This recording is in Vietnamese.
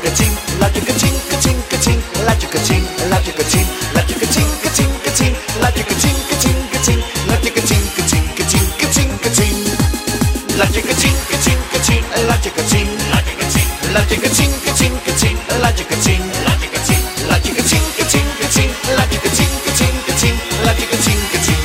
chicka ching, la chicka ching, ka ching, ka ching, la chicka ching, la chicka ching, la chicka ching, ka ching, ka ching, la chicka ching, ka ching, ka ching, la chicka ching, ka ching, ka ching, ka ching, ka ching, la chicka ching, ka ching, ka ching, la chicka ching, la chicka ching, la chicka ching, ka ching, ka ching, la chicka ching, la chicka ching, la chicka ching, ka ching, ka ching, la chicka ching, ka ching, ka ching, la chicka ching, ka ching.